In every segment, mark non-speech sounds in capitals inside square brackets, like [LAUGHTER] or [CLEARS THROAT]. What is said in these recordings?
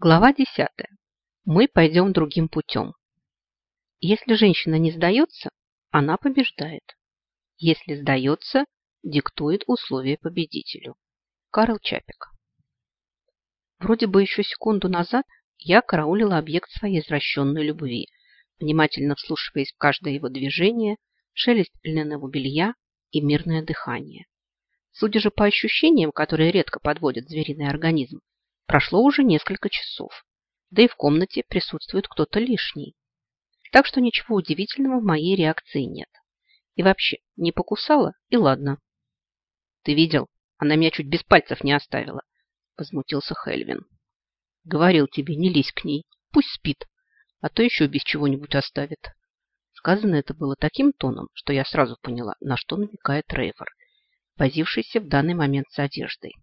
Глава 10. Мы пойдем другим путем. Если женщина не сдается, она побеждает. Если сдается, диктует условия победителю. Карл Чапик. Вроде бы еще секунду назад я караулила объект своей извращенной любви, внимательно вслушиваясь в каждое его движение, шелест льняного белья и мирное дыхание. Судя же по ощущениям, которые редко подводят звериный организм, Прошло уже несколько часов, да и в комнате присутствует кто-то лишний. Так что ничего удивительного в моей реакции нет. И вообще, не покусала, и ладно. Ты видел? Она меня чуть без пальцев не оставила, возмутился Хельвин. Говорил тебе, не лезь к ней, пусть спит, а то еще без чего-нибудь оставит. Сказано это было таким тоном, что я сразу поняла, на что намекает Рейвор, возившийся в данный момент с одеждой.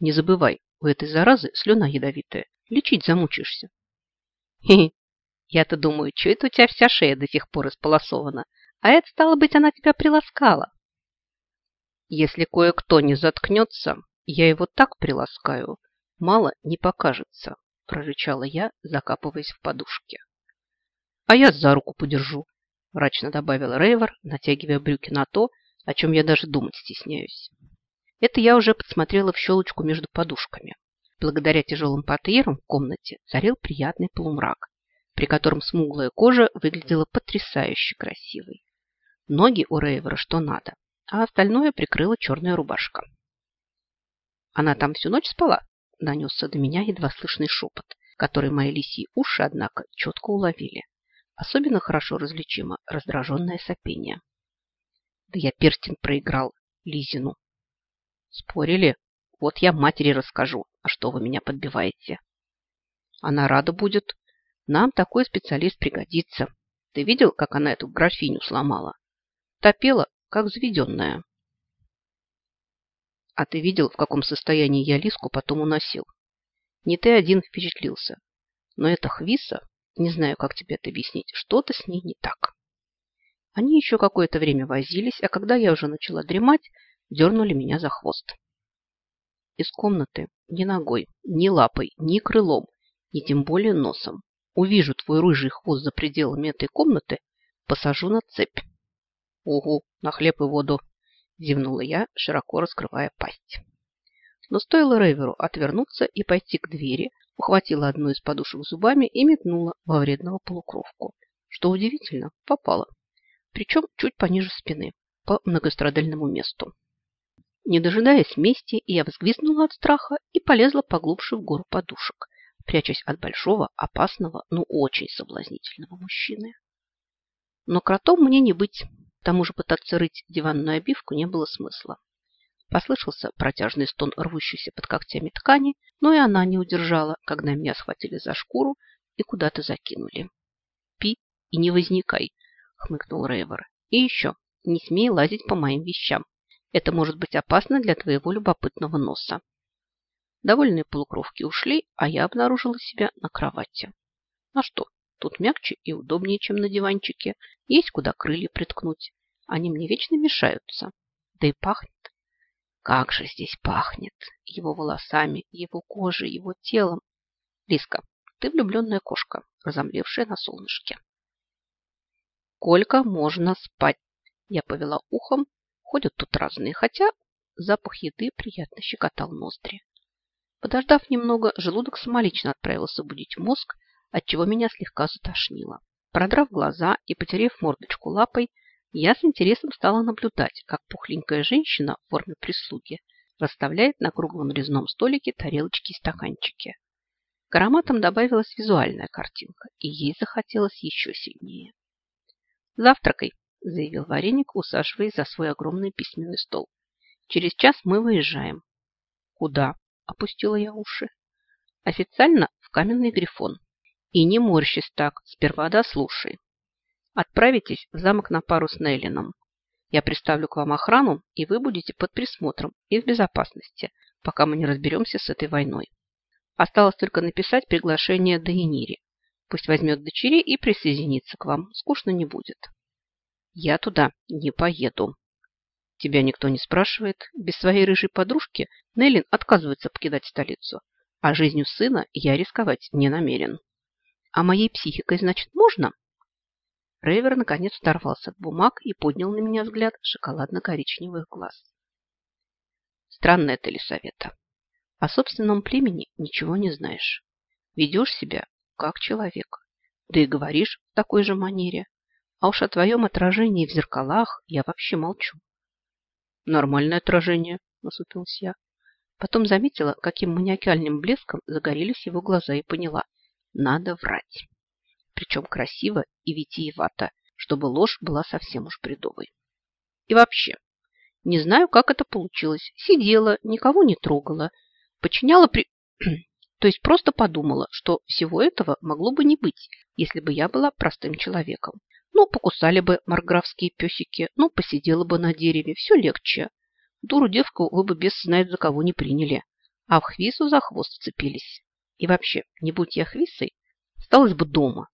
Не забывай, у этой заразы слюна ядовитая. Лечить замучишься. Хе-хе. Я-то думаю, что это у тебя вся шея до сих пор исполосована? А это, стало быть, она тебя приласкала. Если кое-кто не заткнется, я его так приласкаю, мало не покажется, прорычала я, закапываясь в подушке. А я за руку подержу, мрачно добавил Рейвор, натягивая брюки на то, о чем я даже думать стесняюсь. Это я уже подсмотрела в щелочку между подушками. Благодаря тяжелым портьерам в комнате царил приятный полумрак, при котором смуглая кожа выглядела потрясающе красивой. Ноги у Рейвера что надо, а остальное прикрыла черная рубашка. Она там всю ночь спала, донесся до меня едва слышный шепот, который мои лисьи уши, однако, четко уловили. Особенно хорошо различимо раздраженное сопение. Да я перстень проиграл Лизину. Спорили? Вот я матери расскажу, а что вы меня подбиваете? Она рада будет. Нам такой специалист пригодится. Ты видел, как она эту графиню сломала? Топела, как заведенная. А ты видел, в каком состоянии я Лиску потом уносил? Не ты один впечатлился. Но эта Хвиса, не знаю, как тебе это объяснить, что-то с ней не так. Они еще какое-то время возились, а когда я уже начала дремать, дернули меня за хвост. Из комнаты ни ногой, ни лапой, ни крылом, ни тем более носом. Увижу твой рыжий хвост за пределами этой комнаты, посажу на цепь. Угу, на хлеб и воду, зевнула я, широко раскрывая пасть. Но стоило Рейверу отвернуться и пойти к двери, ухватила одну из подушек зубами и метнула во вредного полукровку. Что удивительно, попала. Причем чуть пониже спины, по многострадальному месту. Не дожидаясь мести, я взвизгнула от страха и полезла поглубже в гору подушек, прячась от большого, опасного, но очень соблазнительного мужчины. Но кротом мне не быть. К тому же пытаться рыть диванную обивку не было смысла. Послышался протяжный стон, рвущийся под когтями ткани, но и она не удержала, когда меня схватили за шкуру и куда-то закинули. «Пи и не возникай», — хмыкнул Рейвер. «И еще, не смей лазить по моим вещам. Это может быть опасно для твоего любопытного носа. Довольные полукровки ушли, а я обнаружила себя на кровати. А что, тут мягче и удобнее, чем на диванчике. Есть куда крылья приткнуть. Они мне вечно мешаются. Да и пахнет. Как же здесь пахнет! Его волосами, его кожей, его телом. Лиска, ты влюбленная кошка, разомлевшая на солнышке. Сколько можно спать? Я повела ухом, Ходят тут разные, хотя запах еды приятно щекотал ноздри. Подождав немного, желудок самолично отправился будить мозг, отчего меня слегка затошнило. Продрав глаза и потерев мордочку лапой, я с интересом стала наблюдать, как пухленькая женщина в форме прислуги расставляет на круглом резном столике тарелочки и стаканчики. К ароматам добавилась визуальная картинка, и ей захотелось еще сильнее. «Завтракай», заявил Вареник, усаживаясь за свой огромный письменный стол. Через час мы выезжаем. Куда? Опустила я уши. Официально в каменный грифон. И не морщись так, сперва дослушай. Отправитесь в замок на пару с Нейлином. Я приставлю к вам охрану, и вы будете под присмотром и в безопасности, пока мы не разберемся с этой войной. Осталось только написать приглашение Дейнире. Пусть возьмет дочерей и присоединится к вам. Скучно не будет. Я туда не поеду. Тебя никто не спрашивает. Без своей рыжей подружки Нейлин отказывается покидать столицу. А жизнью сына я рисковать не намерен. А моей психикой, значит, можно? Рейвер наконец оторвался от бумаг и поднял на меня взгляд шоколадно-коричневых глаз. Странная ты, Лисавета. О собственном племени ничего не знаешь. Ведешь себя как человек, да и говоришь в такой же манере. А уж о твоем отражении в зеркалах я вообще молчу. Нормальное отражение, насупилась я. Потом заметила, каким маниакальным блеском загорелись его глаза и поняла. Надо врать. Причем красиво и витиевато, чтобы ложь была совсем уж бредовой. И вообще, не знаю, как это получилось. Сидела, никого не трогала, подчиняла при... [CLEARS THROAT] То есть просто подумала, что всего этого могло бы не быть, если бы я была простым человеком. Ну, покусали бы марграфские песики, ну, посидела бы на дереве, все легче. Дуру девку вы бы без знает за кого не приняли, а в хвису за хвост вцепились. И вообще, не будь я хвисой, осталась бы дома.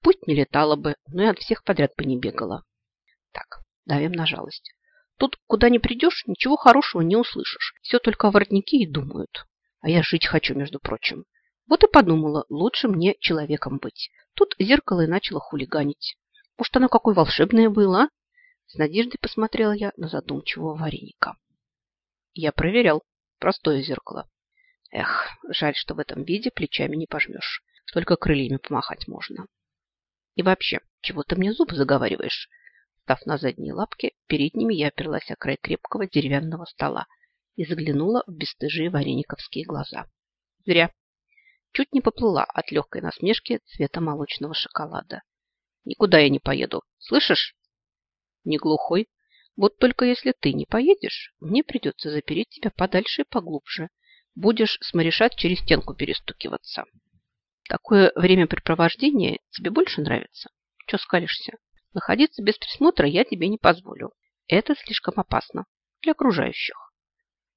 Пусть не летала бы, но и от всех подряд бы не бегала. Так, давим на жалость. Тут, куда ни придешь, ничего хорошего не услышишь. Все только о и думают. А я жить хочу, между прочим. Вот и подумала, лучше мне человеком быть. Тут зеркало и начало хулиганить. Может, оно какое волшебное было? С надеждой посмотрела я на задумчивого вареника. Я проверял. Простое зеркало. Эх, жаль, что в этом виде плечами не пожмешь. Только крыльями помахать можно. И вообще, чего ты мне зубы заговариваешь? Став на задние лапки, перед ними я оперлась о край крепкого деревянного стола и заглянула в бесстыжие варениковские глаза. Зря. Чуть не поплыла от легкой насмешки цвета молочного шоколада. Никуда я не поеду. Слышишь? Не глухой. Вот только если ты не поедешь, мне придется запереть тебя подальше и поглубже. Будешь сморешать через стенку перестукиваться. Такое времяпрепровождение тебе больше нравится? Че скалишься? Находиться без присмотра я тебе не позволю. Это слишком опасно для окружающих.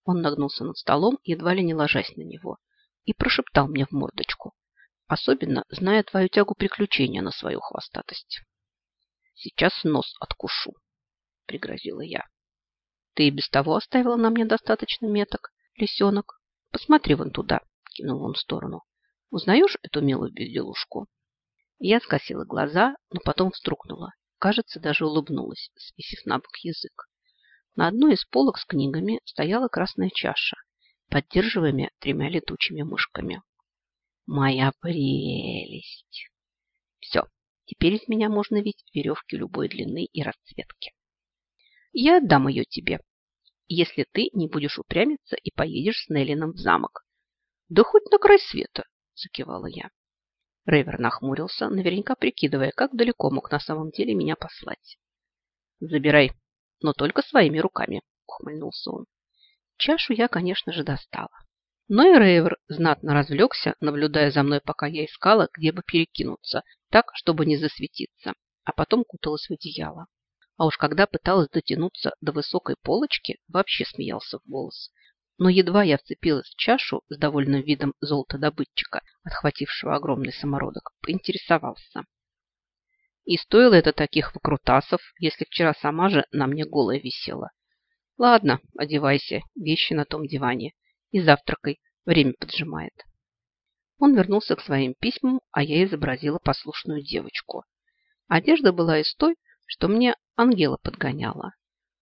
Он нагнулся над столом, едва ли не ложась на него, и прошептал мне в мордочку, особенно зная твою тягу приключения на свою хвостатость. Сейчас нос откушу, пригрозила я. Ты и без того оставила на мне достаточно меток, лисенок. Посмотри вон туда, кинул он в сторону. Узнаешь эту милую безделушку? Я скосила глаза, но потом вструкнула. Кажется, даже улыбнулась, свесив на бок язык. На одной из полок с книгами стояла красная чаша, поддерживаемая тремя летучими мышками. Моя прелесть! Все, теперь из меня можно видеть веревки любой длины и расцветки. Я отдам ее тебе, если ты не будешь упрямиться и поедешь с Неллином в замок. Да хоть на край света, закивала я. Рейвер нахмурился, наверняка прикидывая, как далеко мог на самом деле меня послать. «Забирай, но только своими руками», — ухмыльнулся он. Чашу я, конечно же, достала. Но и Рейвер знатно развлекся, наблюдая за мной, пока я искала, где бы перекинуться, так, чтобы не засветиться, а потом куталась в одеяло. А уж когда пыталась дотянуться до высокой полочки, вообще смеялся в голос но едва я вцепилась в чашу с довольным видом золотодобытчика, отхватившего огромный самородок, поинтересовался. И стоило это таких выкрутасов, если вчера сама же на мне голая висела. Ладно, одевайся, вещи на том диване. И завтракай, время поджимает. Он вернулся к своим письмам, а я изобразила послушную девочку. Одежда была из той, что мне Ангела подгоняла.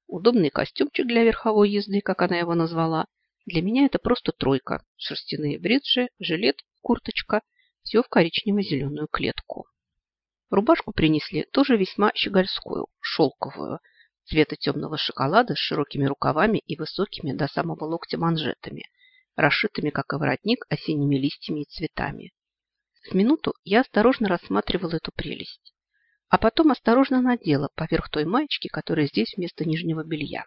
Удобный костюмчик для верховой езды, как она его назвала, для меня это просто тройка. Шерстяные бриджи, жилет, курточка. Все в коричнево-зеленую клетку. Рубашку принесли тоже весьма щегольскую, шелковую, цвета темного шоколада с широкими рукавами и высокими до самого локтя манжетами, расшитыми, как и воротник, осенними листьями и цветами. С минуту я осторожно рассматривала эту прелесть, а потом осторожно надела поверх той маечки, которая здесь вместо нижнего белья.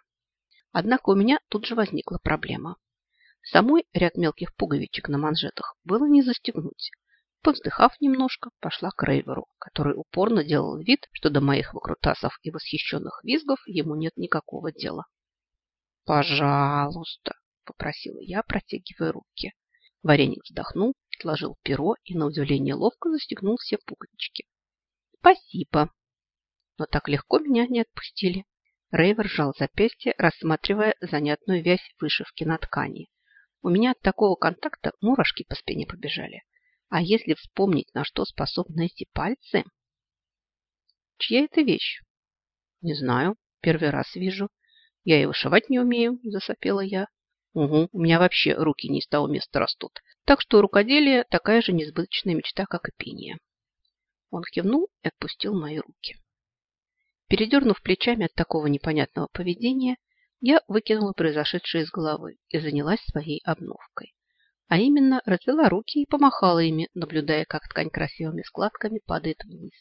Однако у меня тут же возникла проблема. Самой ряд мелких пуговичек на манжетах было не застегнуть. Повздыхав немножко, пошла к Рейверу, который упорно делал вид, что до моих выкрутасов и восхищенных визгов ему нет никакого дела. «Пожалуйста», — попросила я, протягивая руки. Вареник вздохнул, отложил перо и, на удивление, ловко застегнул все пуговички. «Спасибо». Но так легко меня не отпустили. Рейвер сжал запястье, рассматривая занятную вязь вышивки на ткани. У меня от такого контакта мурашки по спине побежали. А если вспомнить, на что способны эти пальцы... Чья это вещь? Не знаю. Первый раз вижу. Я и вышивать не умею, засопела я. Угу, у меня вообще руки не из того места растут. Так что рукоделие такая же несбыточная мечта, как и пение. Он кивнул и отпустил мои руки. Передернув плечами от такого непонятного поведения, я выкинула произошедшее из головы и занялась своей обновкой. А именно, развела руки и помахала ими, наблюдая, как ткань красивыми складками падает вниз.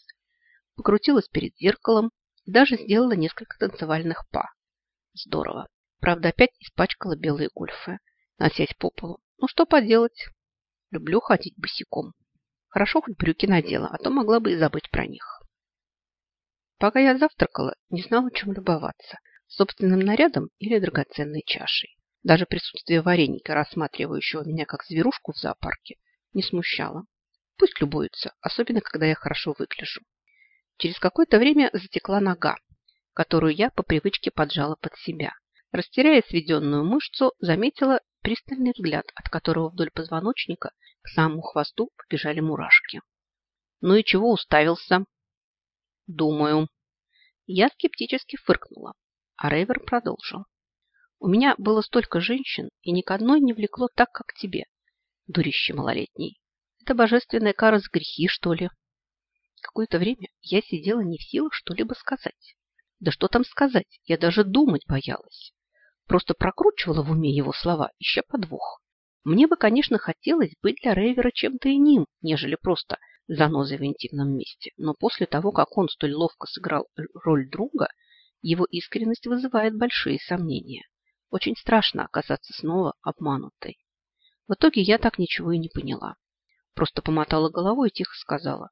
Покрутилась перед зеркалом даже сделала несколько танцевальных па. Здорово. Правда, опять испачкала белые гольфы, носясь по полу. Ну, что поделать? Люблю ходить босиком. Хорошо, хоть брюки надела, а то могла бы и забыть про них. Пока я завтракала, не знала, чем любоваться собственным нарядом или драгоценной чашей. Даже присутствие вареника, рассматривающего меня как зверушку в зоопарке, не смущало. Пусть любуются, особенно когда я хорошо выгляжу. Через какое-то время затекла нога, которую я по привычке поджала под себя. Растеряя сведенную мышцу, заметила пристальный взгляд, от которого вдоль позвоночника к самому хвосту побежали мурашки. «Ну и чего уставился?» «Думаю». Я скептически фыркнула. А Рейвер продолжил. У меня было столько женщин, и ни к одной не влекло так, как тебе, дурище малолетний. Это божественная кара с грехи, что ли? Какое-то время я сидела не в силах что-либо сказать. Да что там сказать, я даже думать боялась. Просто прокручивала в уме его слова, ища подвох. Мне бы, конечно, хотелось быть для Рейвера чем-то иним, нежели просто занозой в интимном месте. Но после того, как он столь ловко сыграл роль друга, его искренность вызывает большие сомнения. Очень страшно оказаться снова обманутой. В итоге я так ничего и не поняла. Просто помотала головой и тихо сказала.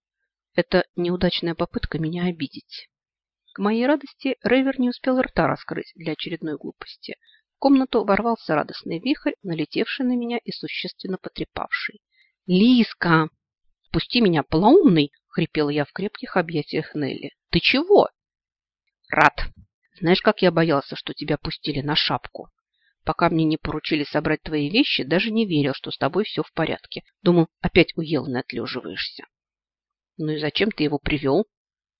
Это неудачная попытка меня обидеть. К моей радости Рейвер не успел рта раскрыть для очередной глупости. В комнату ворвался радостный вихрь, налетевший на меня и существенно потрепавший. «Лиска! Пусти меня, полоумный!» — хрипела я в крепких объятиях Нелли. «Ты чего?» Рад. Знаешь, как я боялся, что тебя пустили на шапку? Пока мне не поручили собрать твои вещи, даже не верил, что с тобой все в порядке. Думал, опять уел и отлеживаешься. Ну и зачем ты его привел?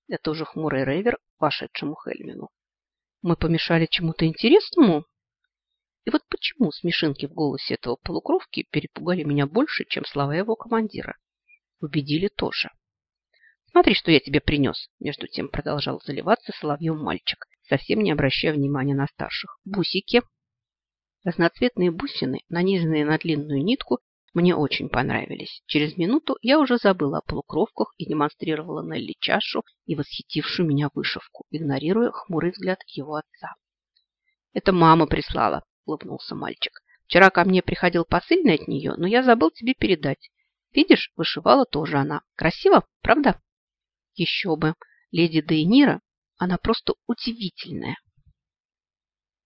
Это уже хмурый рейвер вошедшему Хельмину. Мы помешали чему-то интересному? И вот почему смешинки в голосе этого полукровки перепугали меня больше, чем слова его командира? Убедили тоже. «Смотри, что я тебе принес!» Между тем продолжал заливаться соловьем мальчик, совсем не обращая внимания на старших. «Бусики!» Разноцветные бусины, нанизанные на длинную нитку, мне очень понравились. Через минуту я уже забыла о полукровках и демонстрировала Нелли чашу и восхитившую меня вышивку, игнорируя хмурый взгляд его отца. «Это мама прислала», – улыбнулся мальчик. «Вчера ко мне приходил посыльный от нее, но я забыл тебе передать. Видишь, вышивала тоже она. Красиво, правда?» Еще бы. Леди Дейнира, она просто удивительная.